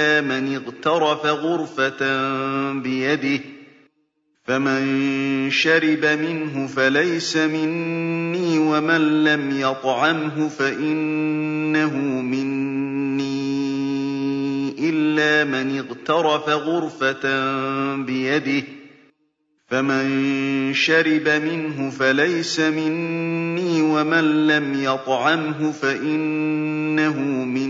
إلا من اغترف غرفة بيده فمن شرب منه فليس مني ومن لم يطعمه فإنه مني إلا من اغترف غرفة بيده فمن شرب منه فليس مني ومن لم يطعمه فإنه مني.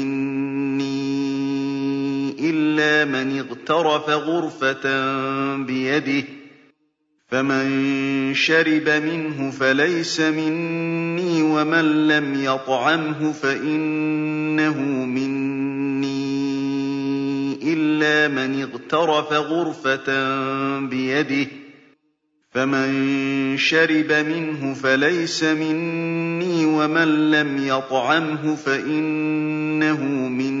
إلا من اغترف غرفة بيده فمن شرب منه فليس مني ومن لم يطعمه فإنه مني إلا من اغترف غرفة بيده فمن شرب منه فليس مني ومن لم يطعمه فإنه مني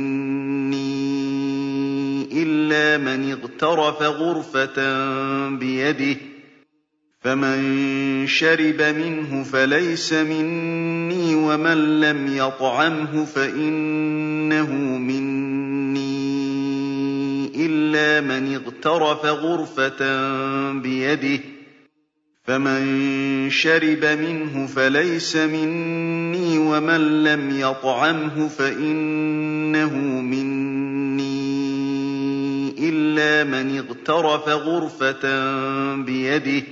إلا من اغترف غرفة بيده فمن شرب منه فليس مني ومن لم يطعمه فإنه مني إلا من اغترف غرفة بيده فمن شرب منه فليس مني ومن لم يطعمه فإنه مني. إلا من اغترف غرفة بيده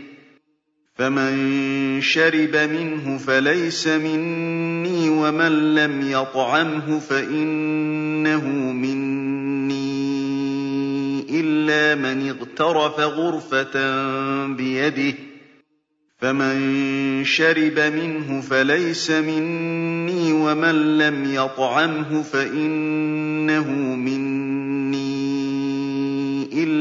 فمن شرب منه فليس مني ومن لم يطعمه فإنه مني إلا من اغترف غرفة بيده فمن شرب منه فليس مني ومن لم يطعمه فإنه مني.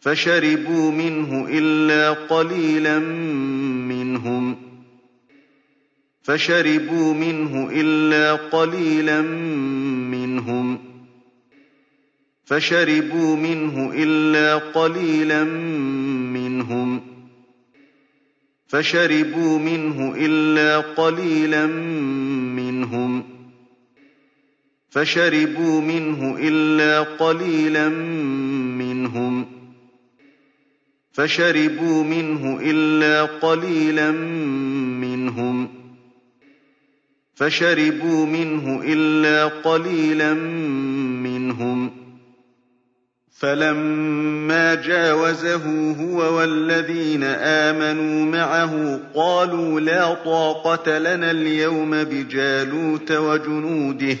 فشربوا منه إلا قليلا منهم. فشربوا منه إلا قليلا منهم. فشربوا منه إلا قليلا منهم. فشربوا منه إلا قليلا منهم. فشربوا منه إلا قليلا منهم. فشربوا منه إلا قليلا منهم. فشربوا منه إلا قليلا منهم. فلما جاوزه هو والذين آمنوا معه قالوا لا طاقة لنا اليوم بجالوت وجنوده.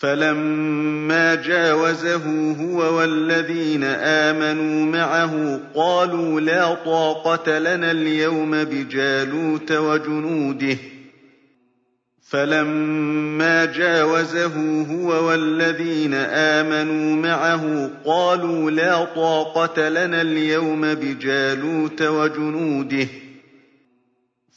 فَلَمَّا جَاوَزَهُ هُوَ وَالَّذِينَ آمَنُوا مَعَهُ قَالُوا لَا طَاقَةَ لَنَا الْيَوْمَ بِجَالُوتَ وَجُنُودِهِ. فَلَمَّا جَاوَزَهُ هُوَ وَالَّذِينَ آمَنُوا مَعَهُ قَالُوا لَا طَاقَةَ لَنَا الْيَوْمَ بِجَالُوتَ وَجُنُودِهِ.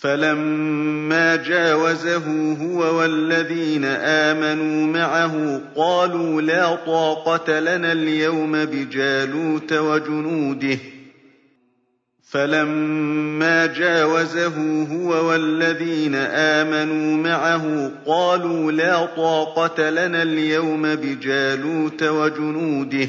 فَلَمَّا جَاوَزَهُ هُوَ وَالَّذِينَ آمَنُوا مَعَهُ قَالُوا لَا طَاقَةَ لَنَا الْيَوْمَ بِجَالُوتَ وَجُنُودِهِ فَلَمَّا جَاوَزَهُ هُوَ وَالَّذِينَ آمَنُوا مَعَهُ قَالُوا لَا طَاقَةَ لَنَا الْيَوْمَ بِجَالُوتَ وَجُنُودِهِ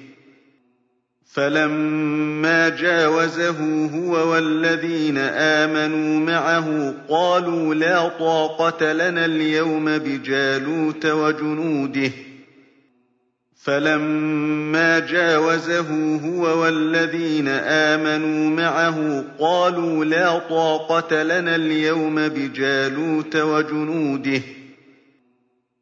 فَلَمَّا جَاوَزَهُ هُوَ وَالَّذِينَ آمَنُوا مَعَهُ قَالُوا لَا طَاقَةَ لَنَا الْيَوْمَ بِجَالُوتَ وَجُنُودِهِ. فَلَمَّا جَاوَزَهُ هُوَ وَالَّذِينَ آمَنُوا مَعَهُ قَالُوا لَا طَاقَةَ لَنَا الْيَوْمَ بِجَالُوتَ وَجُنُودِهِ.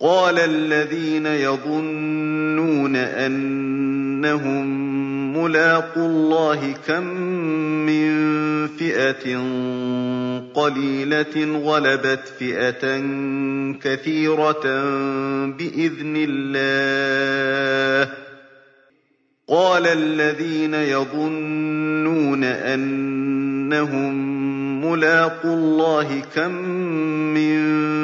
قَالَ الَّذِينَ يَظُنُّونَ أَنَّهُم مُّلَاقُو اللَّهِ كَم مِّن فِئَةٍ قَلِيلَةٍ غَلَبَتْ فِئَةً كَثِيرَةً بِإِذْنِ اللَّهِ ۗ. قَالَ الَّذِينَ يَظُنُّونَ أَنَّهُم مُّلَاقُو اللَّهِ كَم مِّن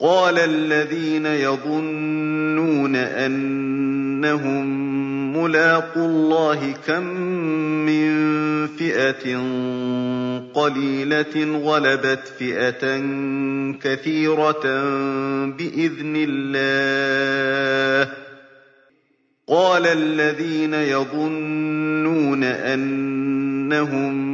قَالَ الَّذِينَ يَظُنُّونَ أَنَّهُم مُّلَاقُو اللَّهِ كَم مِّن فِئَةٍ قَلِيلَةٍ غَلَبَتْ فِئَةً كَثِيرَةً بِإِذْنِ اللَّهِ ۗ. قَالَ الَّذِينَ يَظُنُّونَ أَنَّهُم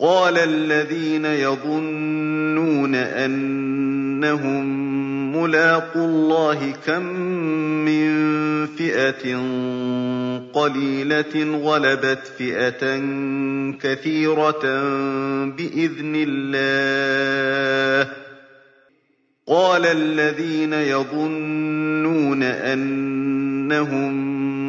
قَالَ الَّذِينَ يَظُنُّونَ أَنَّهُم مُّلَاقُو اللَّهِ كَم مِّن فِئَةٍ قَلِيلَةٍ غَلَبَتْ فِئَةً كَثِيرَةً بِإِذْنِ اللَّهِ ۗ. قَالَ الَّذِينَ يَظُنُّونَ أَنَّهُم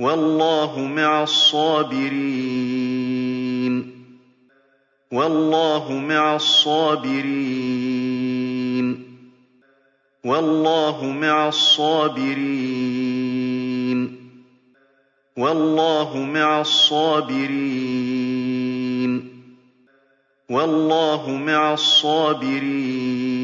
وَاللَّهُ مَعَ الصَّابِرِينَ. وَاللَّهُ مَعَ الصَّابِرِينَ. وَاللَّهُ مَعَ الصَّابِرِينَ. وَاللَّهُ مَعَ الصَّابِرِينَ. وَاللَّهُ مَعَ الصَّابِرِينَ.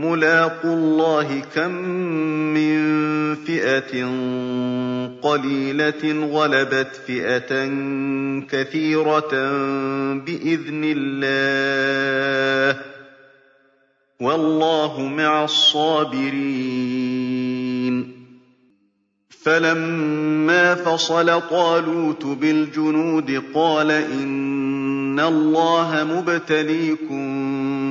مُّلَاقُو اللَّهِ كَم مِّن فِئَةٍ قَلِيلَةٍ غَلَبَتْ فِئَةً كَثِيرَةً بِإِذْنِ اللَّهِ ۗ. وَاللَّهُ مَعَ الصَّابِرِينَ. فَلَمَّا فَصَلَ طَالُوتُ بِالْجُنُودِ قَالَ إِنَّ اللَّهَ مُبْتَلِيكُم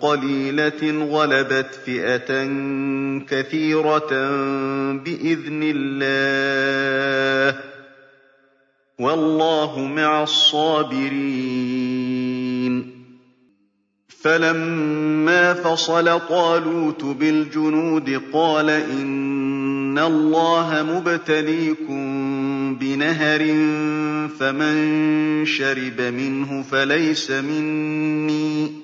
قَلِيلَةٍ غَلَبَتْ فِئَةً كَثِيرَةً بِإِذْنِ اللَّهِ ۗ. وَاللَّهُ مَعَ الصَّابِرِينَ. فَلَمَّا فَصَلَ طَالُوتُ بِالْجُنُودِ قَالَ إِنَّ اللَّهَ مُبْتَلِيكُم بِنَهَرٍ فَمَن شَرِبَ مِنْهُ فَلَيْسَ مِنِّي.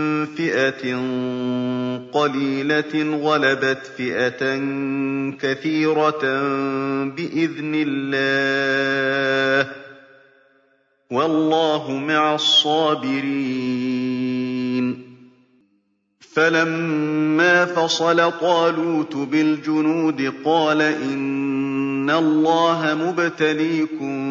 فِئَةٍ قَلِيلَةٍ غَلَبَتْ فِئَةً كَثِيرَةً بِإِذْنِ اللَّهِ ۗ. وَاللَّهُ مَعَ الصَّابِرِينَ. فَلَمَّا فَصَلَ طَالُوتُ بِالْجُنُودِ قَالَ إِنَّ اللَّهَ مُبْتَلِيكُم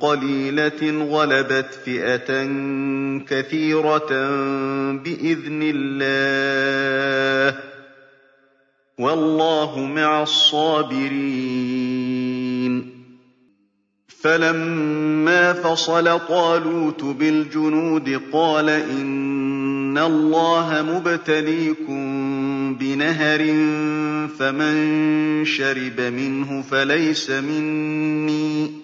قَلِيلَةٍ غَلَبَتْ فِئَةً كَثِيرَةً بِإِذْنِ اللَّهِ ۗ. وَاللَّهُ مَعَ الصَّابِرِينَ. فَلَمَّا فَصَلَ طَالُوتُ بِالْجُنُودِ قَالَ إِنَّ اللَّهَ مُبْتَلِيكُم بِنَهَرٍ فَمَن شَرِبَ مِنْهُ فَلَيْسَ مِنِّي.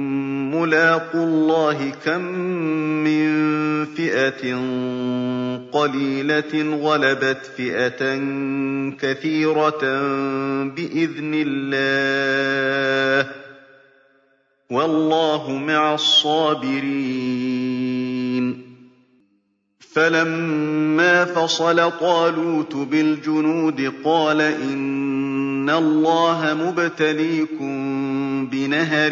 مُّلَاقُو اللَّهِ كَم مِّن فِئَةٍ قَلِيلَةٍ غَلَبَتْ فِئَةً كَثِيرَةً بِإِذْنِ اللَّهِ ۗ. وَاللَّهُ مَعَ الصَّابِرِينَ. فَلَمَّا فَصَلَ طَالُوتُ بِالْجُنُودِ قَالَ إِنَّ اللَّهَ مُبْتَلِيكُم بِنَهَرٍ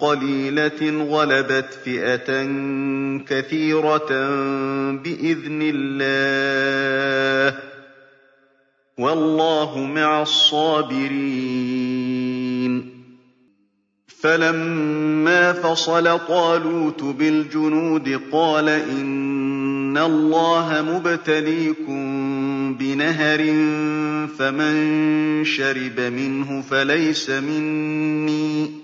قَلِيلَةٍ غَلَبَتْ فِئَةً كَثِيرَةً بِإِذْنِ اللَّهِ ۗ. وَاللَّهُ مَعَ الصَّابِرِينَ. فَلَمَّا فَصَلَ طَالُوتُ بِالْجُنُودِ قَالَ إِنَّ اللَّهَ مُبْتَلِيكُم بِنَهَرٍ فَمَن شَرِبَ مِنْهُ فَلَيْسَ مِنِّي.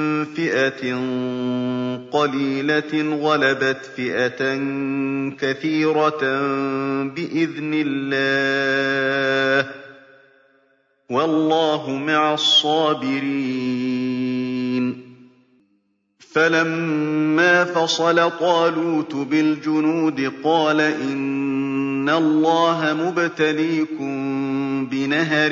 فِئَةٍ قَلِيلَةٍ غَلَبَتْ فِئَةً كَثِيرَةً بِإِذْنِ اللَّهِ ۗ. وَاللَّهُ مَعَ الصَّابِرِينَ. فَلَمَّا فَصَلَ طَالُوتُ بِالْجُنُودِ قَالَ إِنَّ اللَّهَ مُبْتَلِيكُم بِنَهَرٍ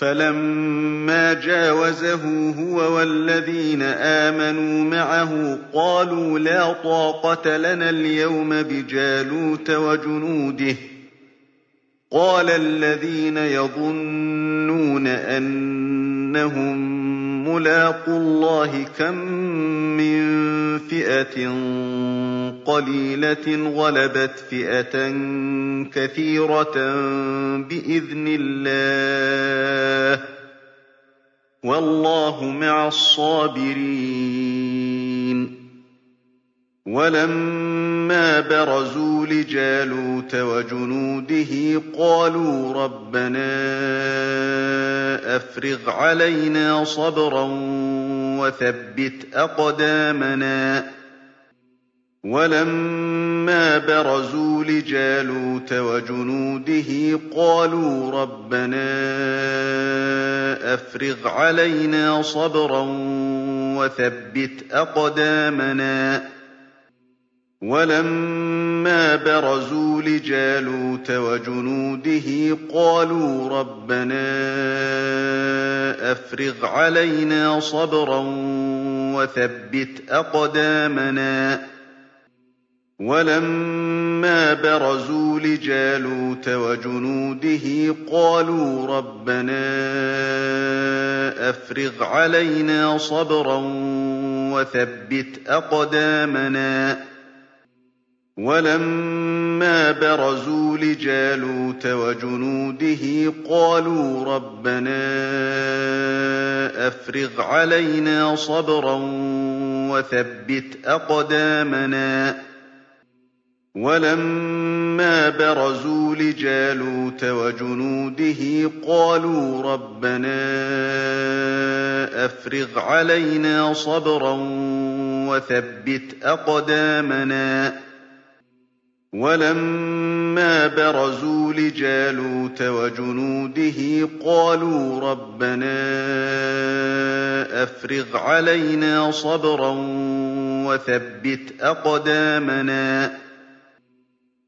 فَلَمَّا جَاوَزَهُ هُوَ وَالَّذِينَ آمَنُوا مَعَهُ قَالُوا لَا طَاقَةَ لَنَا الْيَوْمَ بِجَالُوتَ وَجُنُودِهِ. قَالَ الَّذِينَ يَظُنُّونَ أَنَّهُم مُّلَاقُو اللَّهِ كَم فِئَةٍ قَلِيلَةٍ غَلَبَتْ فِئَةً كَثِيرَةً بِإِذْنِ اللَّهِ ۗ وَاللَّهُ مَعَ الصَّابِرِينَ وَلَمَّا بَرَزُوا لِجَالُوتَ وَجُنُودِهِ قَالُوا رَبَّنَا أَفْرِغْ عَلَيْنَا صَبْرًا وَثَبِّتْ أَقْدَامَنَا ۖ. وَلَمَّا بَرَزُوا لِجَالُوتَ وَجُنُودِهِ قَالُوا رَبَّنَا أَفْرِغْ عَلَيْنَا صَبْرًا وَثَبِّتْ أَقْدَامَنَا. وَلَمَّا بَرَزُوا لِجَالُوتَ وَجُنُودِهِ قَالُوا رَبَّنَا أَفْرِغْ عَلَيْنَا صَبْرًا وَثَبِّتْ أَقْدَامَنَا. وَلَمَّا بَرَزُوا لِجَالُوتَ وَجُنُودِهِ قَالُوا رَبَّنَا أَفْرِغْ عَلَيْنَا صَبْرًا وَثَبِّتْ أَقْدَامَنَا. وَلَمَّا بَرَزُوا لِجَالُوتَ وَجُنُودِهِ قَالُوا رَبَّنَا أَفْرِغْ عَلَيْنَا صَبْرًا وَثَبِّتْ أَقْدَامَنَا. وَلَمَّا بَرَزُوا لِجَالُوتَ وَجُنُودِهِ قَالُوا رَبَّنَا أَفْرِغْ عَلَيْنَا صَبْرًا وَثَبِّتْ أَقْدَامَنَا. وَلَمَّا بَرَزُوا لِجَالُوتَ وَجُنُودِهِ قَالُوا رَبَّنَا أَفْرِغْ عَلَيْنَا صَبْرًا وَثَبِّتْ أَقْدَامَنَا.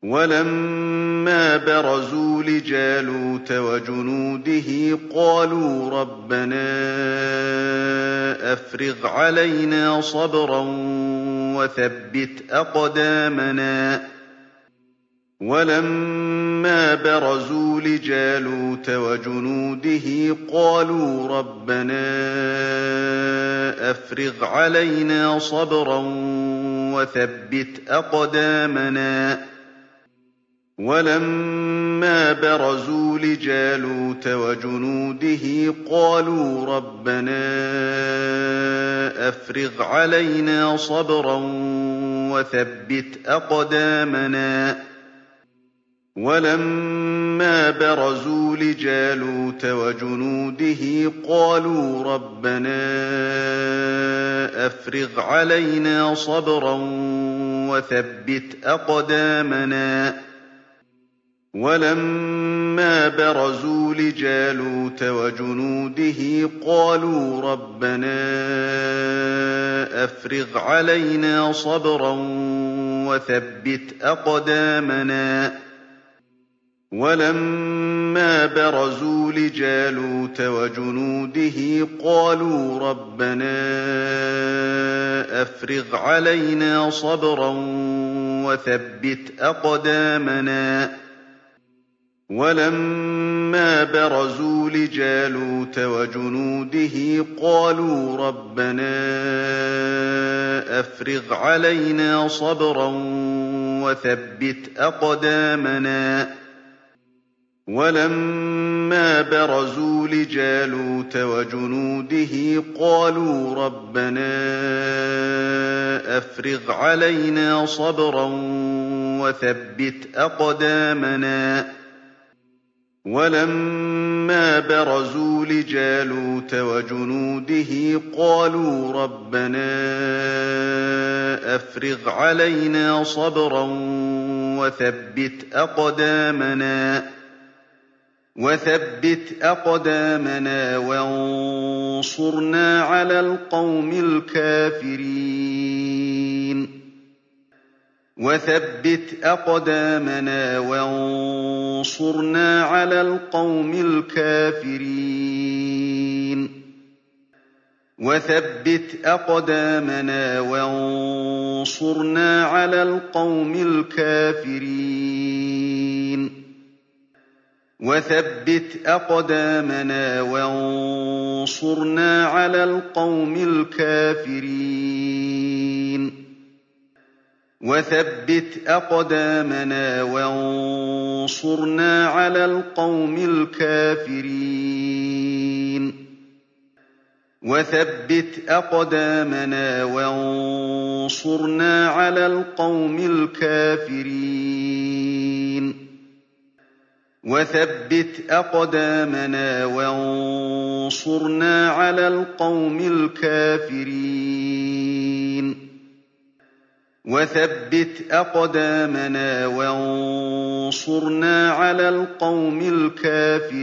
وَلَمَّا بَرَزُوا لِجَالُوتَ وَجُنُودِهِ قَالُوا رَبَّنَا أَفْرِغْ عَلَيْنَا صَبْرًا وَثَبِّتْ أَقْدَامَنَا. وَلَمَّا بَرَزُوا لِجَالُوتَ وَجُنُودِهِ قَالُوا رَبَّنَا أَفْرِغْ عَلَيْنَا صَبْرًا وَثَبِّتْ أَقْدَامَنَا. وَلَمَّا بَرَزُوا لِجَالُوتَ وَجُنُودِهِ قَالُوا رَبَّنَا أَفْرِغْ عَلَيْنَا صَبْرًا وَثَبِّتْ أَقْدَامَنَا. وَلَمَّا بَرَزُوا لِجَالُوتَ وَجُنُودِهِ قَالُوا رَبَّنَا أَفْرِغْ عَلَيْنَا صَبْرًا وَثَبِّتْ أَقْدَامَنَا. وَلَمَّا بَرَزُوا لِجَالُوتَ وَجُنُودِهِ قَالُوا رَبَّنَا أَفْرِغْ عَلَيْنَا صَبْرًا وَثَبِّتْ أَقْدَامَنَا. وَلَمَّا بَرَزُوا لِجَالُوتَ وَجُنُودِهِ قَالُوا رَبَّنَا أَفْرِغْ عَلَيْنَا صَبْرًا وَثَبِّتْ أَقْدَامَنَا. وَلَمَّا بَرَزُوا لِجَالُوتَ وَجُنُودِهِ قَالُوا رَبَّنَا أَفْرِغْ عَلَيْنَا صَبْرًا وَثَبِّتْ أَقْدَامَنَا. وَلَمَّا بَرَزُوا لِجَالُوتَ وَجُنُودِهِ قَالُوا رَبَّنَا أَفْرِغْ عَلَيْنَا صَبْرًا وَثَبِّتْ أَقْدَامَنَا. وَلَمَّا بَرَزُوا لِجَالُوتَ وَجُنُودِهِ قَالُوا رَبَّنَا أَفْرِغْ عَلَيْنَا صَبْرًا وَثَبِّتْ أَقْدَامَنَا. وَثَبِّتْ أَقْدَامَنَا وَانصُرْنَا عَلَى الْقَوْمِ الْكَافِرِينَ. وَثَبِّتْ أَقْدَامَنَا وَانصُرْنَا عَلَى الْقَوْمِ الْكَافِرِينَ. وَثَبِّتْ أَقْدَامَنَا وَانصُرْنَا عَلَى الْقَوْمِ الْكَافِرِينَ. وَثَبِّتْ أَقْدَامَنَا وَانصُرْنَا عَلَى الْقَوْمِ الْكَافِرِينَ. وَثَبِّتْ أَقْدَامَنَا وَانصُرْنَا عَلَى الْقَوْمِ الْكَافِرِينَ. وَثَبِّتْ أَقْدَامَنَا وَانصُرْنَا عَلَى الْقَوْمِ الْكَافِرِينَ. وَثَبِّتْ أَقْدَامَنَا وَانصُرْنَا عَلَى الْقَوْمِ الْكَافِرِينَ. وَثَبِّتْ أَقْدَامَنَا وَانصُرْنَا عَلَى الْقَوْمِ الْكَافِرِينَ.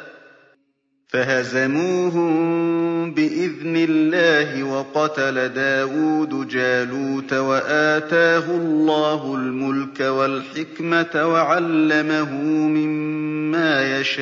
فَهَزَمُوهُم بِإِذْنِ اللَّهِ وَقَتَلَ دَاوُودُ جَالُوتَ وَآتَاهُ اللَّهُ الْمُلْكَ وَالْحِكْمَةَ وَعَلَّمَهُ مِمَّا يَشَاءُ.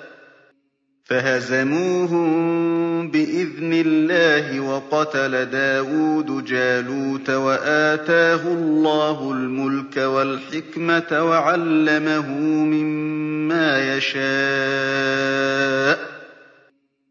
فَهَزَمُوهُم بِإِذْنِ اللَّهِ وَقَتَلَ دَاوُودُ جَالُوتَ وَآتَاهُ اللَّهُ الْمُلْكَ وَالْحِكْمَةَ وَعَلَّمَهُ مِمَّا يَشَاءُ.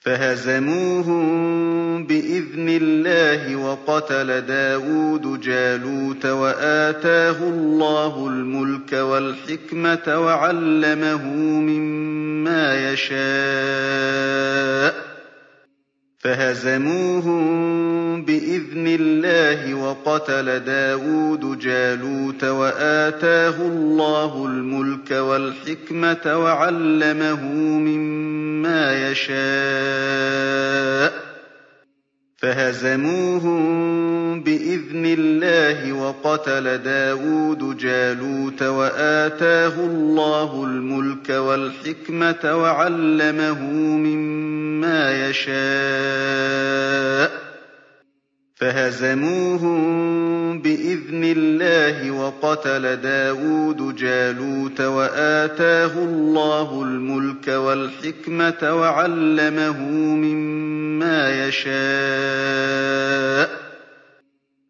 فَهَزَمُوهُم بِإِذْنِ اللَّهِ وَقَتَلَ دَاوُودُ جَالُوتَ وَآتَاهُ اللَّهُ الْمُلْكَ وَالْحِكْمَةَ وَعَلَّمَهُ مِمَّا يَشَاءُ. فَهَزَمُوهُم بِإِذْنِ اللَّهِ وَقَتَلَ دَاوُودُ جَالُوتَ وَآتَاهُ اللَّهُ الْمُلْكَ وَالْحِكْمَةَ وَعَلَّمَهُ مِمَّا يَشَاءُ. فَهَزَمُوهُم بِإِذْنِ اللَّهِ وَقَتَلَ دَاوُودُ جَالُوتَ وَآتَاهُ اللَّهُ الْمُلْكَ وَالْحِكْمَةَ وَعَلَّمَهُ مِمَّا يَشَاءُ. فَهَزَمُوهُم بِإِذْنِ اللَّهِ وَقَتَلَ دَاوُودُ جَالُوتَ وَآتَاهُ اللَّهُ الْمُلْكَ وَالْحِكْمَةَ وَعَلَّمَهُ مِمَّا يَشَاءُ.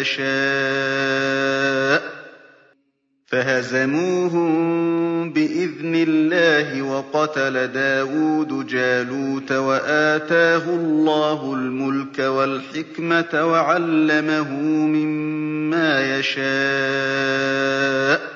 يَشَاءُ فَهَزَمُوهُم بِإِذْنِ اللَّهِ وَقَتَلَ دَاوُودُ جَالُوتَ وَآتَاهُ اللَّهُ الْمُلْكَ وَالْحِكْمَةَ وَعَلَّمَهُ مِمَّا يَشَاءُ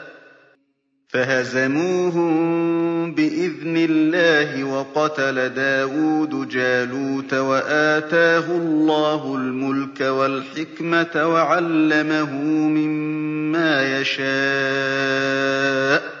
فَهَزَمُوهُم بِإِذْنِ اللَّهِ وَقَتَلَ دَاوُودُ جَالُوتَ وَآتَاهُ اللَّهُ الْمُلْكَ وَالْحِكْمَةَ وَعَلَّمَهُ مِمَّا يَشَاءُ ۗ.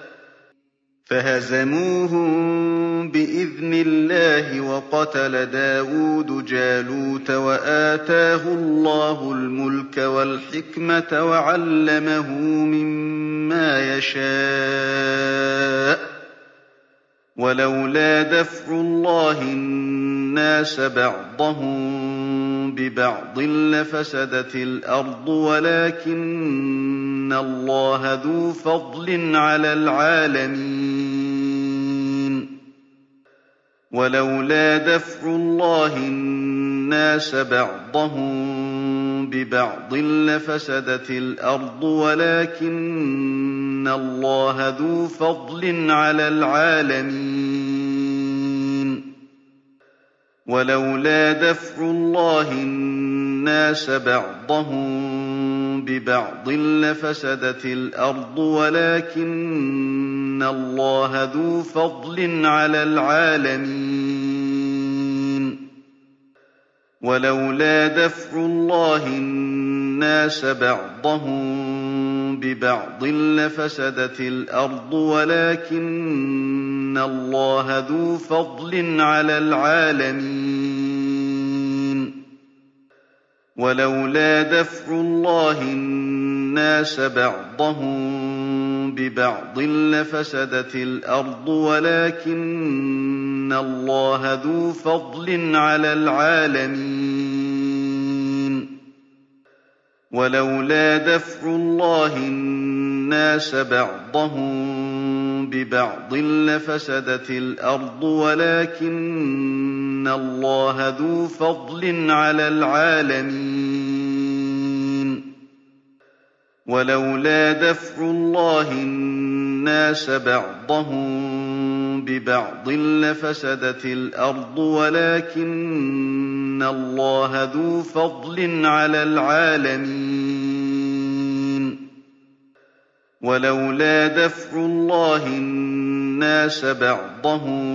فَهَزَمُوهُم بِإِذْنِ اللَّهِ وَقَتَلَ دَاوُودُ جَالُوتَ وَآتَاهُ اللَّهُ الْمُلْكَ وَالْحِكْمَةَ وَعَلَّمَهُ مِمَّا يَشَاءُ ۗ وَلَوْلَا دَفْعُ اللَّهِ النَّاسَ بَعْضَهُم بِبَعْضٍ لَّفَسَدَتِ الْأَرْضُ وَلَٰكِنَّ اللَّهَ ذُو فَضْلٍ عَلَى الْعَالَمِينَ وَلَوْلَا دَفْعُ اللَّهِ النَّاسَ بَعْضَهُم بِبَعْضٍ لَّفَسَدَتِ الْأَرْضُ وَلَٰكِنَّ اللَّهَ ذُو فَضْلٍ عَلَى الْعَالَمِينَ. وَلَوْلَا دَفْعُ اللَّهِ النَّاسَ بَعْضَهُم بِبَعْضٍ لَّفَسَدَتِ الْأَرْضُ وَلَٰكِنَّ اللَّهَ ذُو فَضْلٍ عَلَى الْعَالَمِينَ وَلَوْلَا دَفْعُ اللَّهِ النَّاسَ بَعْضَهُم بِبَعْضٍ لَّفَسَدَتِ الْأَرْضُ وَلَٰكِنَّ اللَّهَ ذُو فَضْلٍ عَلَى الْعَالَمِينَ وَلَوْلَا دَفْعُ اللَّهِ النَّاسَ بَعْضَهُم بِبَعْضٍ لَّفَسَدَتِ الْأَرْضُ وَلَٰكِنَّ اللَّهَ ذُو فَضْلٍ عَلَى الْعَالَمِينَ. وَلَوْلَا دَفْعُ اللَّهِ النَّاسَ بَعْضَهُم بِبَعْضٍ لَّفَسَدَتِ الْأَرْضُ وَلَٰكِنَّ اللَّهَ ذُو فَضْلٍ عَلَى الْعَالَمِينَ. وَلَوْلَا دَفْعُ اللَّهِ النَّاسَ بَعْضَهُم بِبَعْضٍ لَّفَسَدَتِ الْأَرْضُ وَلَٰكِنَّ اللَّهَ ذُو فَضْلٍ عَلَى الْعَالَمِينَ. وَلَوْلَا دَفْعُ اللَّهِ النَّاسَ بَعْضَهُم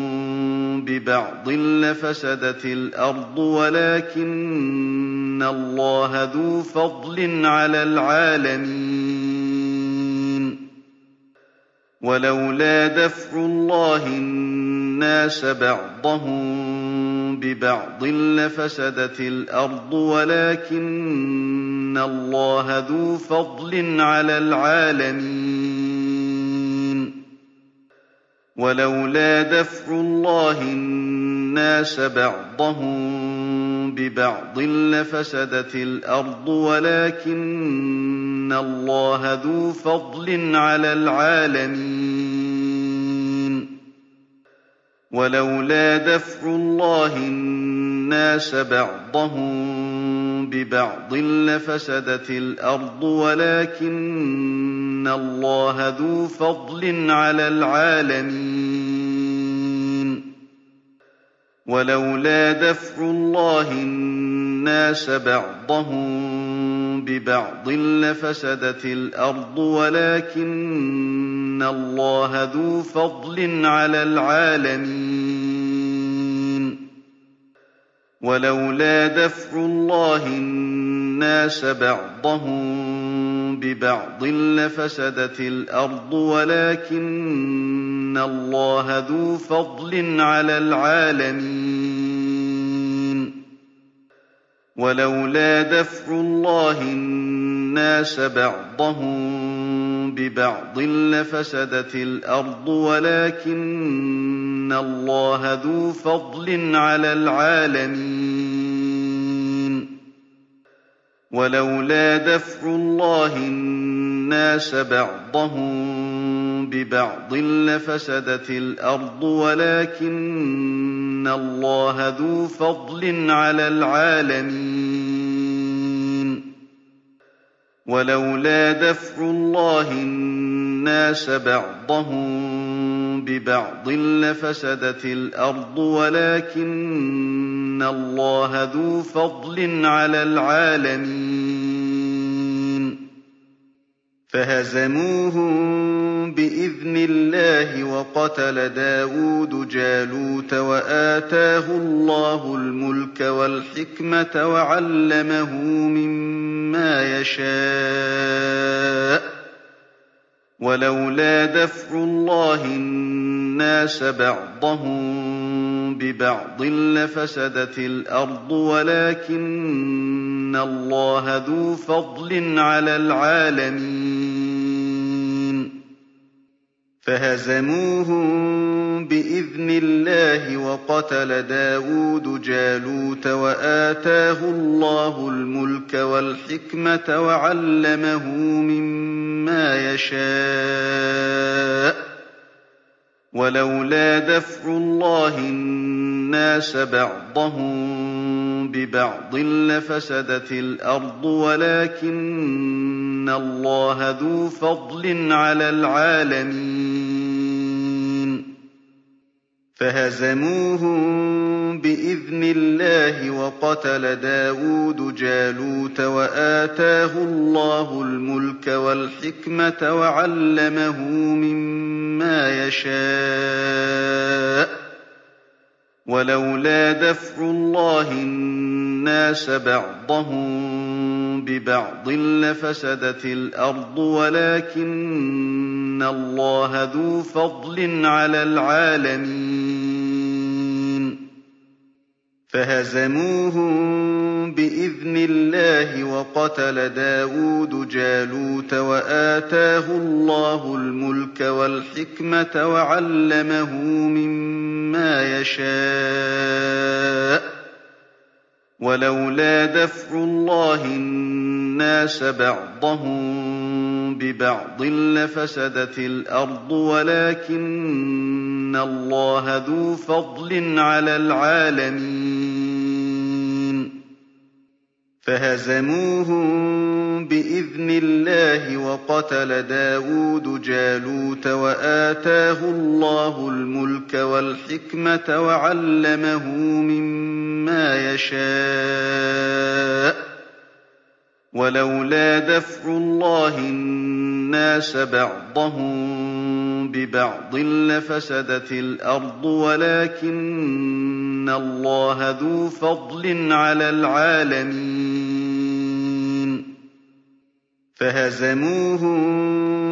بِبَعْضٍ لَّفَسَدَتِ الْأَرْضُ وَلَٰكِنَّ اللَّهَ ذُو فَضْلٍ عَلَى الْعَالَمِينَ وَلَوْلَا دَفْعُ اللَّهِ النَّاسَ بَعْضَهُم بِبَعْضٍ لَّفَسَدَتِ الْأَرْضُ وَلَٰكِنَّ اللَّهَ ذُو فَضْلٍ عَلَى الْعَالَمِينَ وَلَوْلَا دَفْعُ اللَّهِ النَّاسَ بَعْضَهُم بِبَعْضٍ لَّفَسَدَتِ الْأَرْضُ وَلَٰكِنَّ اللَّهَ ذُو فَضْلٍ عَلَى الْعَالَمِينَ. وَلَوْلَا دَفْعُ اللَّهِ النَّاسَ بَعْضَهُم بِبَعْضٍ لَّفَسَدَتِ الْأَرْضُ وَلَٰكِنَّ اللَّهَ ذُو فَضْلٍ عَلَى الْعَالَمِينَ. وَلَوْلَا دَفْعُ اللَّهِ النَّاسَ بَعْضَهُم بِبَعْضٍ لَّفَسَدَتِ الْأَرْضُ وَلَٰكِنَّ اللَّهَ ذُو فَضْلٍ عَلَى الْعَالَمِينَ. وَلَوْلَا دَفْعُ اللَّهِ النَّاسَ بَعْضَهُم بِبَعْضٍ لَّفَسَدَتِ الْأَرْضُ وَلَٰكِنَّ اللَّهَ ذُو فَضْلٍ عَلَى الْعَالَمِينَ. وَلَوْلَا دَفْعُ اللَّهِ النَّاسَ بَعْضَهُم بِبَعْضٍ لَّفَسَدَتِ الْأَرْضُ وَلَٰكِنَّ اللَّهَ ذُو فَضْلٍ عَلَى الْعَالَمِينَ. وَلَوْلَا دَفْعُ اللَّهِ النَّاسَ بَعْضَهُم بِبَعْضٍ لَّفَسَدَتِ الْأَرْضُ وَلَٰكِنَّ اللَّهَ ذُو فَضْلٍ عَلَى الْعَالَمِينَ وَلَوْلَا دَفْعُ اللَّهِ النَّاسَ بَعْضَهُم بِبَعْضٍ لَّفَسَدَتِ الْأَرْضُ وَلَٰكِنَّ اللَّهَ ذُو فَضْلٍ عَلَى الْعَالَمِينَ فَهَزَمُوهُم بِإِذْنِ اللَّهِ وَقَتَلَ دَاوُودُ جَالُوتَ وَآتَاهُ اللَّهُ الْمُلْكَ وَالْحِكْمَةَ وَعَلَّمَهُ مِمَّا يَشَاءُ ۗ وَلَوْلَا دَفْعُ اللَّهِ النَّاسَ بَعْضَهُم بِبَعْضٍ لَّفَسَدَتِ الْأَرْضُ وَلَٰكِنَّ اللَّهَ ذُو فَضْلٍ عَلَى الْعَالَمِينَ فَهَزَمُوهُم بِإِذْنِ اللَّهِ وَقَتَلَ دَاوُودُ جَالُوتَ وَآتَاهُ اللَّهُ الْمُلْكَ وَالْحِكْمَةَ وَعَلَّمَهُ مِمَّا يَشَاءُ ۗ وَلَوْلَا دَفْعُ اللَّهِ النَّاسَ بَعْضَهُم بِبَعْضٍ لَّفَسَدَتِ الْأَرْضُ وَلَٰكِنَّ اللَّهَ ذُو فَضْلٍ عَلَى الْعَالَمِينَ فَهَزَمُوهُم بِإِذْنِ اللَّهِ وَقَتَلَ دَاوُودُ جَالُوتَ وَآتَاهُ اللَّهُ الْمُلْكَ وَالْحِكْمَةَ وَعَلَّمَهُ مِمَّا يَشَاءُ ۗ وَلَوْلَا دَفْعُ اللَّهِ النَّاسَ بَعْضَهُم بِبَعْضٍ لَّفَسَدَتِ الْأَرْضُ وَلَٰكِنَّ اللَّهَ ذُو فَضْلٍ عَلَى الْعَالَمِينَ فَهَزَمُوهُم بِإِذْنِ اللَّهِ وَقَتَلَ دَاوُودُ جَالُوتَ وَآتَاهُ اللَّهُ الْمُلْكَ وَالْحِكْمَةَ وَعَلَّمَهُ مِمَّا يَشَاءُ ۗ وَلَوْلَا دَفْعُ اللَّهِ النَّاسَ بَعْضَهُم بِبَعْضٍ لَّفَسَدَتِ الْأَرْضُ وَلَٰكِنَّ اللَّهَ ذُو فَضْلٍ عَلَى الْعَالَمِينَ فَهَزَمُوهُم بِإِذْنِ اللَّهِ وَقَتَلَ دَاوُودُ جَالُوتَ وَآتَاهُ اللَّهُ الْمُلْكَ وَالْحِكْمَةَ وَعَلَّمَهُ مِمَّا يَشَاءُ ۗ وَلَوْلَا دَفْعُ اللَّهِ النَّاسَ بَعْضَهُم بِبَعْضٍ لَّفَسَدَتِ الْأَرْضُ وَلَٰكِنَّ اللَّهَ ذُو فَضْلٍ عَلَى الْعَالَمِينَ فَهَزَمُوهُم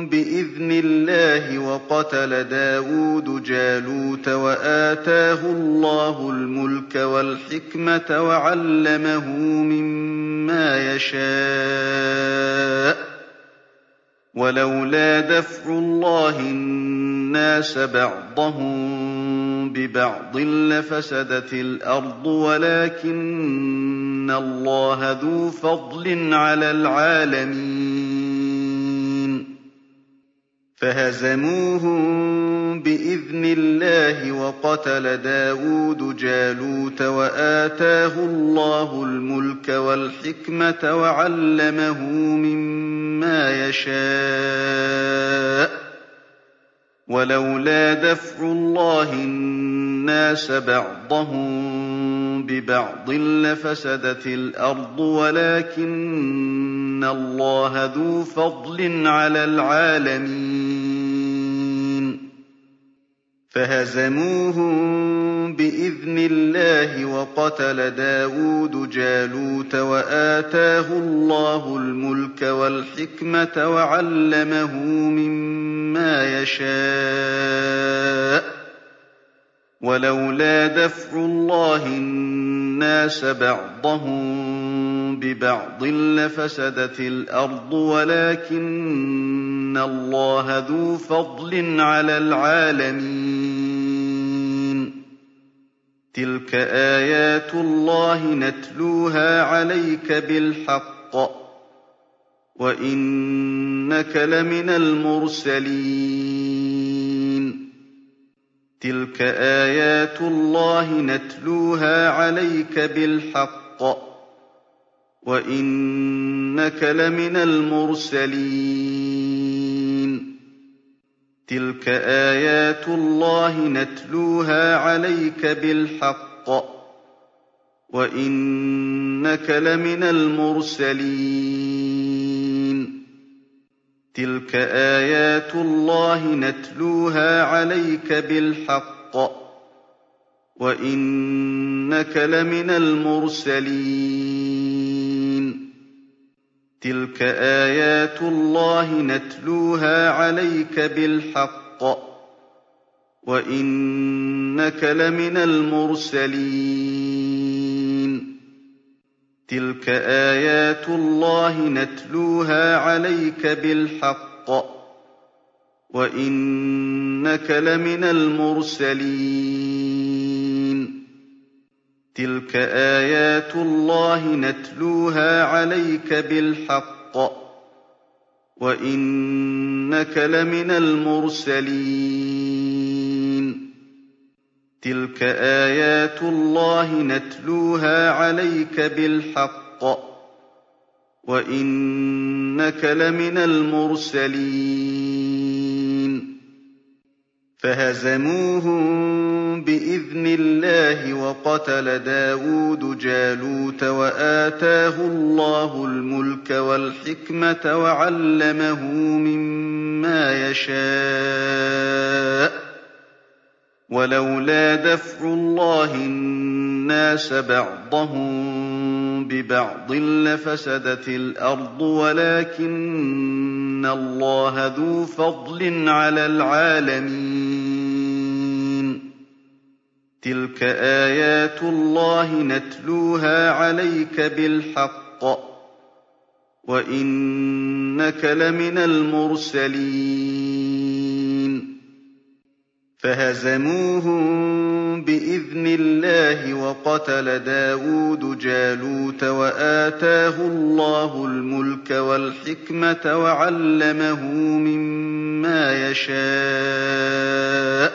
بِإِذْنِ اللَّهِ وَقَتَلَ دَاوُودُ جَالُوتَ وَآتَاهُ اللَّهُ الْمُلْكَ وَالْحِكْمَةَ وَعَلَّمَهُ مِمَّا يَشَاءُ ۗ وَلَوْلَا دَفْعُ اللَّهِ النَّاسَ بَعْضَهُم بِبَعْضٍ لَّفَسَدَتِ الْأَرْضُ وَلَٰكِنَّ اللَّهَ ذُو فَضْلٍ عَلَى الْعَالَمِينَ فَهَزَمُوهُم بِإِذْنِ اللَّهِ وَقَتَلَ دَاوُودُ جَالُوتَ وَآتَاهُ اللَّهُ الْمُلْكَ وَالْحِكْمَةَ وَعَلَّمَهُ مِمَّا يَشَاءُ ۗ وَلَوْلَا دَفْعُ اللَّهِ النَّاسَ بَعْضَهُم بِبَعْضٍ لَّفَسَدَتِ الْأَرْضُ وَلَٰكِنَّ اللَّهَ ذُو فَضْلٍ عَلَى الْعَالَمِينَ فَهَزَمُوهُم بِإِذْنِ اللَّهِ وَقَتَلَ دَاوُودُ جَالُوتَ وَآتَاهُ اللَّهُ الْمُلْكَ وَالْحِكْمَةَ وَعَلَّمَهُ مِمَّا يَشَاءُ ۗ وَلَوْلَا دَفْعُ اللَّهِ النَّاسَ بَعْضَهُم بِبَعْضٍ لَّفَسَدَتِ الْأَرْضُ وَلَٰكِنَّ اللَّهَ ذُو فَضْلٍ عَلَى الْعَالَمِينَ تِلْكَ آيَاتُ اللَّهِ نَتْلُوهَا عَلَيْكَ بِالْحَقِّ وَإِنَّكَ لَمِنَ الْمُرْسَلِينَ تِلْكَ آيَاتُ اللَّهِ نَتْلُوهَا عَلَيْكَ بِالْحَقِّ ۚ وَإِنَّكَ لَمِنَ الْمُرْسَلِينَ تِلْكَ آيَاتُ اللَّهِ نَتْلُوهَا عَلَيْكَ بِالْحَقِّ ۚ وَإِنَّكَ لَمِنَ الْمُرْسَلِينَ تِلْكَ آيَاتُ اللَّهِ نَتْلُوهَا عَلَيْكَ بِالْحَقِّ ۚ وَإِنَّكَ لَمِنَ الْمُرْسَلِينَ تِلْكَ آيَاتُ اللَّهِ نَتْلُوهَا عَلَيْكَ بِالْحَقِّ ۚ وَإِنَّكَ لَمِنَ الْمُرْسَلِينَ تِلْكَ آيَاتُ اللَّهِ نَتْلُوهَا عَلَيْكَ بِالْحَقِّ ۚ وَإِنَّكَ لَمِنَ الْمُرْسَلِينَ تِلْكَ آيَاتُ اللَّهِ نَتْلُوهَا عَلَيْكَ بِالْحَقِّ ۚ وَإِنَّكَ لَمِنَ الْمُرْسَلِينَ تِلْكَ آيَاتُ اللَّهِ نَتْلُوهَا عَلَيْكَ بِالْحَقِّ ۚ وَإِنَّكَ لَمِنَ الْمُرْسَلِينَ فَهَزَمُوهُم بِإِذْنِ اللَّهِ وَقَتَلَ دَاوُودُ جَالُوتَ وَآتَاهُ اللَّهُ الْمُلْكَ وَالْحِكْمَةَ وَعَلَّمَهُ مِمَّا يَشَاءُ ۗ وَلَوْلَا دَفْعُ اللَّهِ النَّاسَ بَعْضَهُم بِبَعْضٍ لَّفَسَدَتِ الْأَرْضُ وَلَٰكِنَّ اللَّهَ ذُو فَضْلٍ عَلَى الْعَالَمِينَ تِلْكَ آيَاتُ اللَّهِ نَتْلُوهَا عَلَيْكَ بِالْحَقِّ ۚ وَإِنَّكَ لَمِنَ الْمُرْسَلِينَ فَهَزَمُوهُم بِإِذْنِ اللَّهِ وَقَتَلَ دَاوُودُ جَالُوتَ وَآتَاهُ اللَّهُ الْمُلْكَ وَالْحِكْمَةَ وَعَلَّمَهُ مِمَّا يَشَاءُ ۗ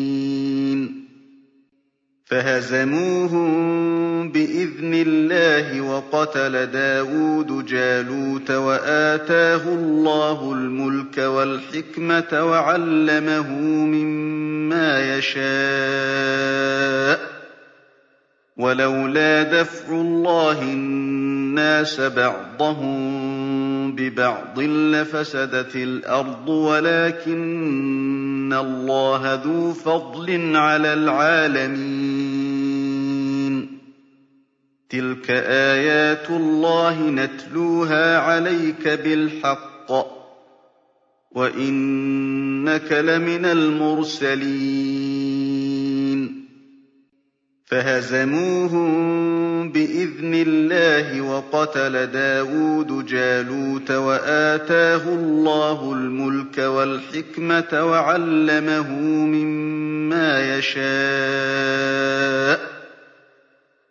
فَهَزَمُوهُم بِإِذْنِ اللَّهِ وَقَتَلَ دَاوُودُ جَالُوتَ وَآتَاهُ اللَّهُ الْمُلْكَ وَالْحِكْمَةَ وَعَلَّمَهُ مِمَّا يَشَاءُ ۗ وَلَوْلَا دَفْعُ اللَّهِ النَّاسَ بَعْضَهُم بِبَعْضٍ لَّفَسَدَتِ الْأَرْضُ وَلَٰكِنَّ اللَّهَ ذُو فَضْلٍ عَلَى الْعَالَمِينَ تِلْكَ آيَاتُ اللَّهِ نَتْلُوهَا عَلَيْكَ بِالْحَقِّ ۚ وَإِنَّكَ لَمِنَ الْمُرْسَلِينَ فَهَزَمُوهُم بِإِذْنِ اللَّهِ وَقَتَلَ دَاوُودُ جَالُوتَ وَآتَاهُ اللَّهُ الْمُلْكَ وَالْحِكْمَةَ وَعَلَّمَهُ مِمَّا يَشَاءُ ۗ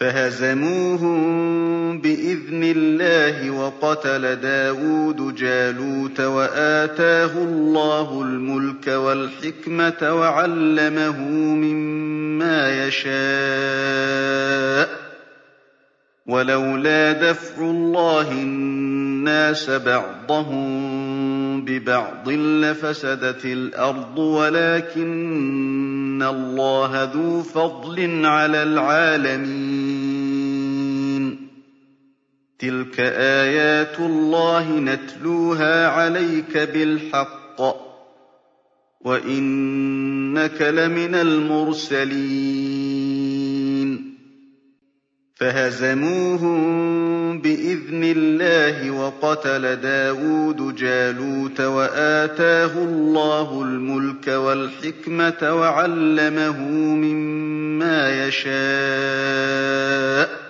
فَهَزَمُوهُم بِإِذْنِ اللَّهِ وَقَتَلَ دَاوُودُ جَالُوتَ وَآتَاهُ اللَّهُ الْمُلْكَ وَالْحِكْمَةَ وَعَلَّمَهُ مِمَّا يَشَاءُ ۗ وَلَوْلَا دَفْعُ اللَّهِ النَّاسَ بَعْضَهُم بِبَعْضٍ لَّفَسَدَتِ الْأَرْضُ وَلَٰكِنَّ اللَّهَ ذُو فَضْلٍ عَلَى الْعَالَمِينَ تِلْكَ آيَاتُ اللَّهِ نَتْلُوهَا عَلَيْكَ بِالْحَقِّ ۚ وَإِنَّكَ لَمِنَ الْمُرْسَلِينَ فَهَزَمُوهُم بِإِذْنِ اللَّهِ وَقَتَلَ دَاوُودُ جَالُوتَ وَآتَاهُ اللَّهُ الْمُلْكَ وَالْحِكْمَةَ وَعَلَّمَهُ مِمَّا يَشَاءُ ۗ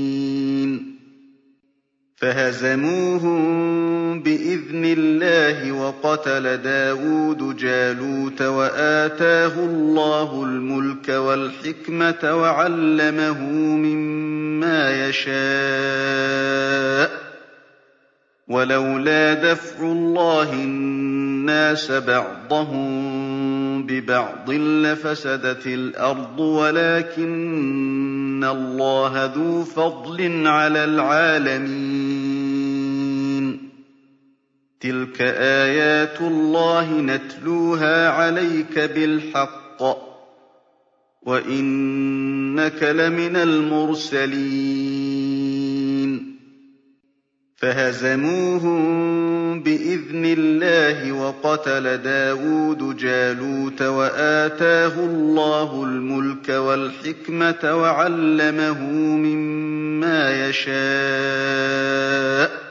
فَهَزَمُوهُم بِإِذْنِ اللَّهِ وَقَتَلَ دَاوُودُ جَالُوتَ وَآتَاهُ اللَّهُ الْمُلْكَ وَالْحِكْمَةَ وَعَلَّمَهُ مِمَّا يَشَاءُ ۗ وَلَوْلَا دَفْعُ اللَّهِ النَّاسَ بَعْضَهُم بِبَعْضٍ لَّفَسَدَتِ الْأَرْضُ وَلَٰكِنَّ اللَّهَ ذُو فَضْلٍ عَلَى الْعَالَمِينَ تِلْكَ آيَاتُ اللَّهِ نَتْلُوهَا عَلَيْكَ بِالْحَقِّ ۚ وَإِنَّكَ لَمِنَ الْمُرْسَلِينَ فَهَزَمُوهُم بِإِذْنِ اللَّهِ وَقَتَلَ دَاوُودُ جَالُوتَ وَآتَاهُ اللَّهُ الْمُلْكَ وَالْحِكْمَةَ وَعَلَّمَهُ مِمَّا يَشَاءُ ۗ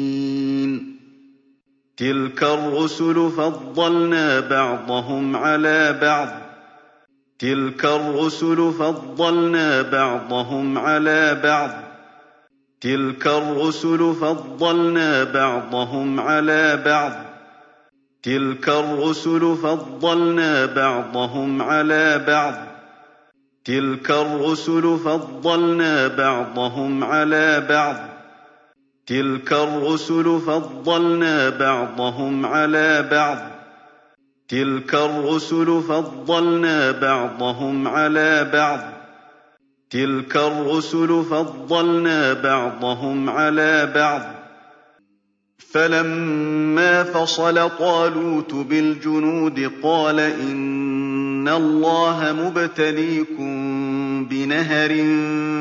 تِلْكَ الرُّسُلُ فَضَّلْنَا بَعْضَهُمْ عَلَىٰ بَعْضٍ ۚ. تِلْكَ الرُّسُلُ فَضَّلْنَا بَعْضَهُمْ عَلَىٰ بَعْضٍ ۚ. تِلْكَ الرُّسُلُ فَضَّلْنَا بَعْضَهُمْ عَلَىٰ بَعْضٍ ۚ. تِلْكَ الرُّسُلُ فَضَّلْنَا بَعْضَهُمْ عَلَىٰ بَعْضٍ ۚ. تِلْكَ الرُّسُلُ فَضَّلْنَا بَعْضَهُمْ عَلَىٰ بَعْضٍ ۚ. تِلْكَ الرُّسُلُ فَضَّلْنَا بَعْضَهُمْ عَلَىٰ بَعْضٍ ۚ. تِلْكَ الرُّسُلُ فَضَّلْنَا بَعْضَهُمْ عَلَىٰ بَعْضٍ ۚ. تِلْكَ الرُّسُلُ فَضَّلْنَا بَعْضَهُمْ عَلَىٰ بَعْضٍ ۚ. فَلَمَّا فَصَلَ طَالُوتُ بِالْجُنُودِ قَالَ إِنَّ اللَّهَ مُبْتَلِيكُم بِنَهَرٍ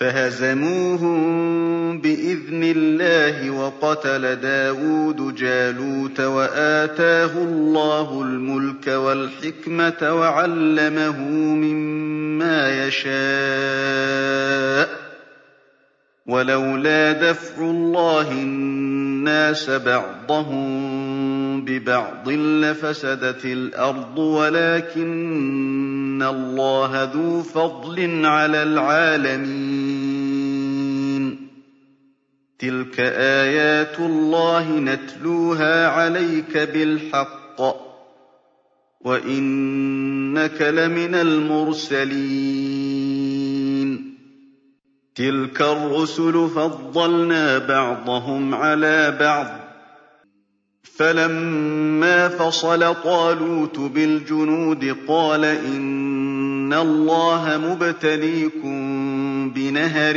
فَهَزَمُوهُم بِإِذْنِ اللَّهِ وَقَتَلَ دَاوُودُ جَالُوتَ وَآتَاهُ اللَّهُ الْمُلْكَ وَالْحِكْمَةَ وَعَلَّمَهُ مِمَّا يَشَاءُ ۗ وَلَوْلَا دَفْعُ اللَّهِ النَّاسَ بَعْضَهُم بِبَعْضٍ لَّفَسَدَتِ الْأَرْضُ وَلَٰكِنَّ اللَّهَ ذُو فَضْلٍ عَلَى الْعَالَمِينَ تِلْكَ آيَاتُ اللَّهِ نَتْلُوهَا عَلَيْكَ بِالْحَقِّ ۚ وَإِنَّكَ لَمِنَ الْمُرْسَلِينَ تِلْكَ الرُّسُلُ فَضَّلْنَا بَعْضَهُمْ عَلَىٰ بَعْضٍ ۖ فَلَمَّا فَصَلَ طَالُوتُ بِالْجُنُودِ قَالَ إِنَّ اللَّهَ مُبْتَلِيكُم بِنَهَرٍ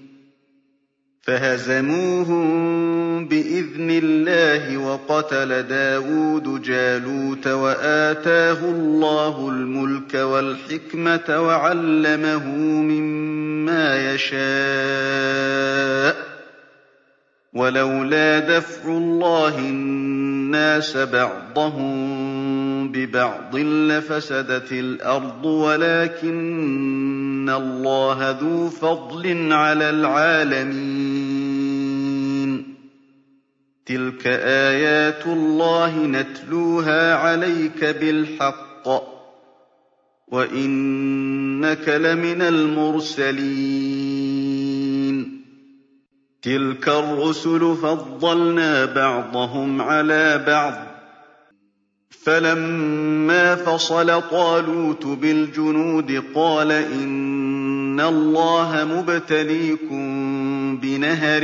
فَهَزَمُوهُم بِإِذْنِ اللَّهِ وَقَتَلَ دَاوُودُ جَالُوتَ وَآتَاهُ اللَّهُ الْمُلْكَ وَالْحِكْمَةَ وَعَلَّمَهُ مِمَّا يَشَاءُ ۗ وَلَوْلَا دَفْعُ اللَّهِ النَّاسَ بَعْضَهُم بِبَعْضٍ لَّفَسَدَتِ الْأَرْضُ وَلَٰكِنَّ اللَّهَ ذُو فَضْلٍ عَلَى الْعَالَمِينَ تِلْكَ آيَاتُ اللَّهِ نَتْلُوهَا عَلَيْكَ بِالْحَقِّ ۚ وَإِنَّكَ لَمِنَ الْمُرْسَلِينَ تِلْكَ الرُّسُلُ فَضَّلْنَا بَعْضَهُمْ عَلَىٰ بَعْضٍ ۖ فَلَمَّا فَصَلَ طَالُوتُ بِالْجُنُودِ قَالَ إِنَّ اللَّهَ مُبْتَلِيكُم بِنَهَرٍ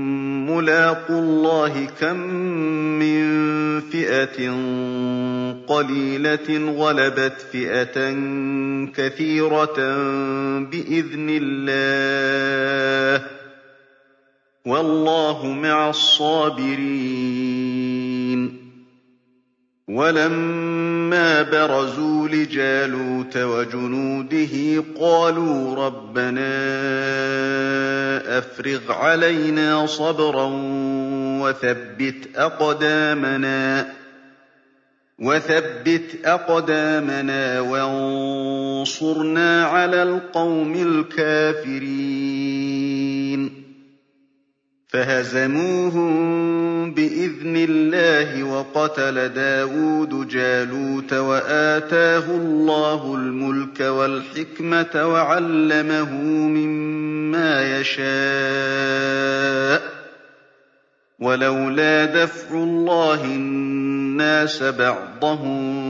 مُّلَاقُو اللَّهِ كَم مِّن فِئَةٍ قَلِيلَةٍ غَلَبَتْ فِئَةً كَثِيرَةً بِإِذْنِ اللَّهِ ۗ. وَاللَّهُ مَعَ الصَّابِرِينَ. وَلَمَّا بَرَزُوا لِجَالُوتَ وَجُنُودِهِ قَالُوا رَبَّنَا أَفْرِغْ عَلَيْنَا صَبْرًا وثبت أقدامنا وثبت أقدامنا وانصرنا على القوم الكافرين. فهزموهم بإذن الله وقتل داود جالوت وآتاه الله الملك والحكمة وعلمه مما يشاء ولولا دفع الله الناس بعضهم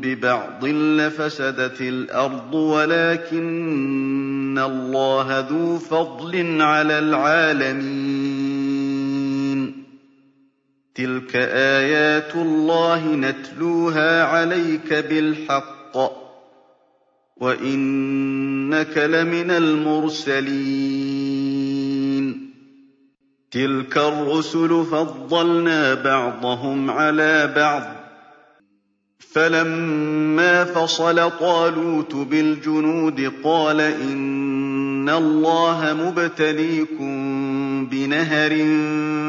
ببعض لفسدت الأرض ولكن الله ذو فضل على العالمين تلك آيات الله نتلوها عليك بالحق وإنك لمن المرسلين تِلْكَ الرُّسُلُ فَضَّلْنَا بَعْضَهُمْ عَلَىٰ بَعْضٍ ۖ فَلَمَّا فَصَلَ طَالُوتُ بِالْجُنُودِ قَالَ إِنَّ اللَّهَ مُبْتَلِيكُم بِنَهَرٍ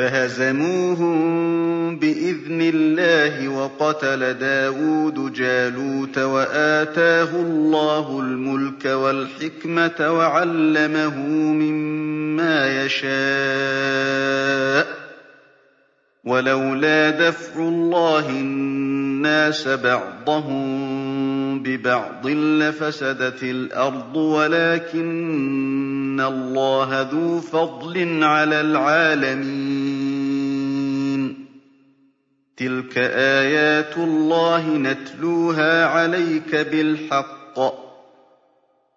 فَهَزَمُوهُم بِإِذْنِ اللَّهِ وَقَتَلَ دَاوُودُ جَالُوتَ وَآتَاهُ اللَّهُ الْمُلْكَ وَالْحِكْمَةَ وَعَلَّمَهُ مِمَّا يَشَاءُ ۗ وَلَوْلَا دَفْعُ اللَّهِ النَّاسَ بَعْضَهُم بِبَعْضٍ لَّفَسَدَتِ الْأَرْضُ وَلَٰكِنَّ اللَّهَ ذُو فَضْلٍ عَلَى الْعَالَمِينَ تِلْكَ آيَاتُ اللَّهِ نَتْلُوهَا عَلَيْكَ بِالْحَقِّ ۚ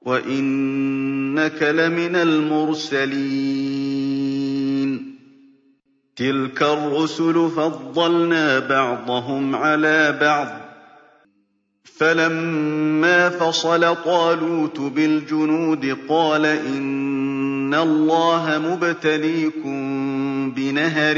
وَإِنَّكَ لَمِنَ الْمُرْسَلِينَ تِلْكَ الرُّسُلُ فَضَّلْنَا بَعْضَهُمْ عَلَىٰ بَعْضٍ ۖ فَلَمَّا فَصَلَ طَالُوتُ بِالْجُنُودِ قَالَ إِنَّ اللَّهَ مُبْتَلِيكُم بِنَهَرٍ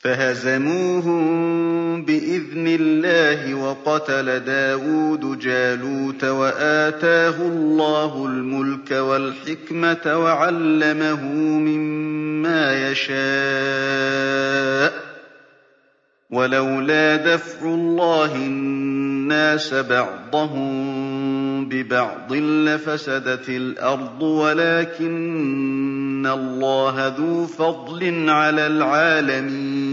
فَهَزَمُوهُم بِإِذْنِ اللَّهِ وَقَتَلَ دَاوُودُ جَالُوتَ وَآتَاهُ اللَّهُ الْمُلْكَ وَالْحِكْمَةَ وَعَلَّمَهُ مِمَّا يَشَاءُ ۗ وَلَوْلَا دَفْعُ اللَّهِ النَّاسَ بَعْضَهُم بِبَعْضٍ لَّفَسَدَتِ الْأَرْضُ وَلَٰكِنَّ اللَّهَ ذُو فَضْلٍ عَلَى الْعَالَمِينَ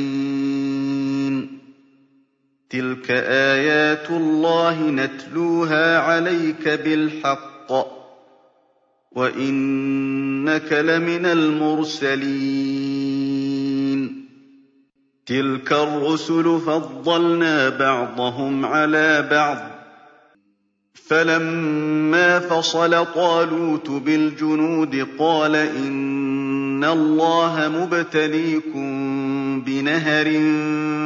تِلْكَ آيَاتُ اللَّهِ نَتْلُوهَا عَلَيْكَ بِالْحَقِّ ۚ وَإِنَّكَ لَمِنَ الْمُرْسَلِينَ تِلْكَ الرُّسُلُ فَضَّلْنَا بَعْضَهُمْ عَلَىٰ بَعْضٍ ۖ فَلَمَّا فَصَلَ طَالُوتُ بِالْجُنُودِ قَالَ إِنَّ اللَّهَ مُبْتَلِيكُم بِنَهَرٍ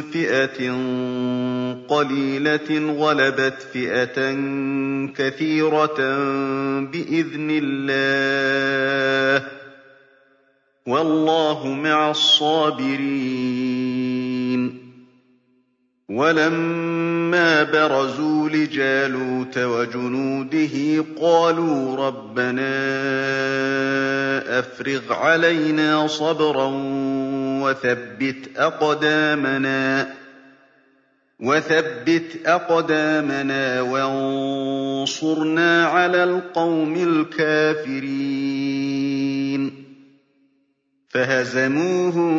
فِئَةٍ قَلِيلَةٍ غَلَبَتْ فِئَةً كَثِيرَةً بِإِذْنِ اللَّهِ ۗ وَاللَّهُ مَعَ الصَّابِرِينَ وَلَمَّا بَرَزُوا لِجَالُوتَ وَجُنُودِهِ قَالُوا رَبَّنَا أَفْرِغْ عَلَيْنَا صَبْرًا وَثَبِّتْ أَقْدَامَنَا وَانصُرْنَا عَلَى الْقَوْمِ الْكَافِرِينَ. فَهَزَمُوهُم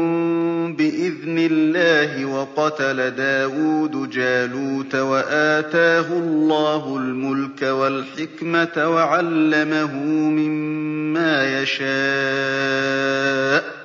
بِإِذْنِ اللَّهِ وَقَتَلَ دَاوُودُ جَالُوتَ وَآتَاهُ اللَّهُ الْمُلْكَ وَالْحِكْمَةَ وَعَلَّمَهُ مِمَّا يَشَاءُ ۗ.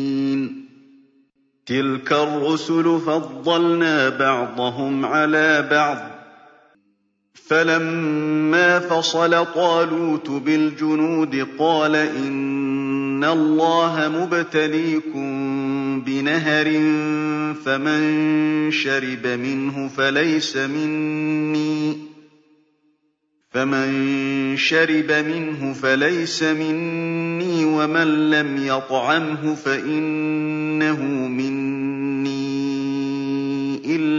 تِلْكَ الرُّسُلُ فَضَّلْنَا بَعْضَهُمْ عَلَىٰ بَعْضٍ ۖ. فَلَمَّا فَصَلَ طَالُوتُ بِالْجُنُودِ قَالَ إِنَّ اللَّهَ مُبْتَلِيكُم بِنَهَرٍ فَمَن شَرِبَ مِنْهُ فَلَيْسَ مِنِّي. وَمَن لَّمْ يَطْعَمْهُ فَإِنَّهُ مِنِّي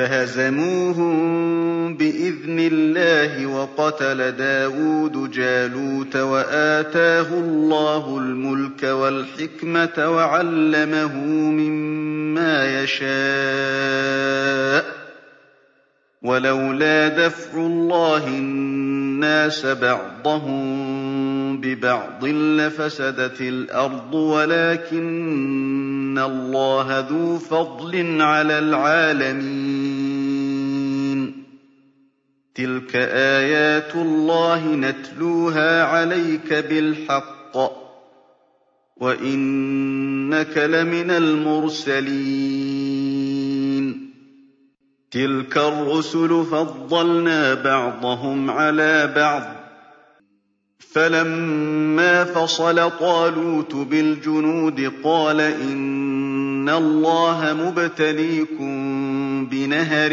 فَهَزَمُوهُم بِإِذْنِ اللَّهِ وَقَتَلَ دَاوُودُ جَالُوتَ وَآتَاهُ اللَّهُ الْمُلْكَ وَالْحِكْمَةَ وَعَلَّمَهُ مِمَّا يَشَاءُ ۗ. وَلَوْلَا دَفْعُ اللَّهِ النَّاسَ بَعْضَهُم بِبَعْضٍ لَّفَسَدَتِ الْأَرْضُ وَلَٰكِنَّ اللَّهَ ذُو فَضْلٍ عَلَى الْعَالَمِينَ. تِلْكَ آيَاتُ اللَّهِ نَتْلُوهَا عَلَيْكَ بِالْحَقِّ ۚ وَإِنَّكَ لَمِنَ الْمُرْسَلِينَ تِلْكَ الرُّسُلُ فَضَّلْنَا بَعْضَهُمْ عَلَىٰ بَعْضٍ ۖ فَلَمَّا فَصَلَ طَالُوتُ بِالْجُنُودِ قَالَ إِنَّ اللَّهَ مُبْتَلِيكُم بِنَهَرٍ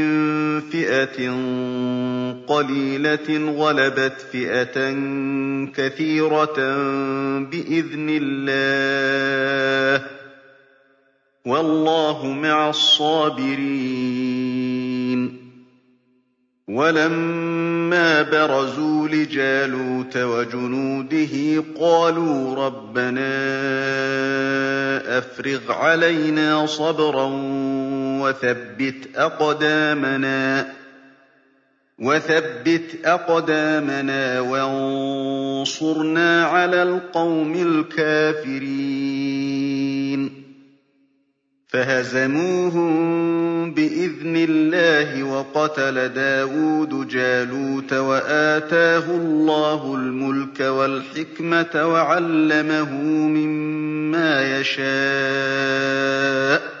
فِئَةٍ قَلِيلَةٍ غَلَبَتْ فِئَةً كَثِيرَةً بِإِذْنِ اللَّهِ ۗ. وَاللَّهُ مَعَ الصَّابِرِينَ. وَلَمَّا بَرَزُوا لِجَالُوتَ وَجُنُودِهِ قَالُوا رَبَّنَا أَفْرِغْ عَلَيْنَا صَبْرًا وَثَبِّتْ أَقْدَامَنَا وَانصُرْنَا عَلَى الْقَوْمِ الْكَافِرِينَ. فَهَزَمُوهُم بِإِذْنِ اللَّهِ وَقَتَلَ دَاوُودُ جَالُوتَ وَآتَاهُ اللَّهُ الْمُلْكَ وَالْحِكْمَةَ وَعَلَّمَهُ مِمَّا يَشَاءُ ۗ.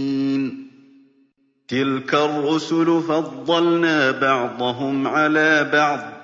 تِلْكَ الرُّسُلُ فَضَّلْنَا بَعْضَهُمْ عَلَىٰ بَعْضٍ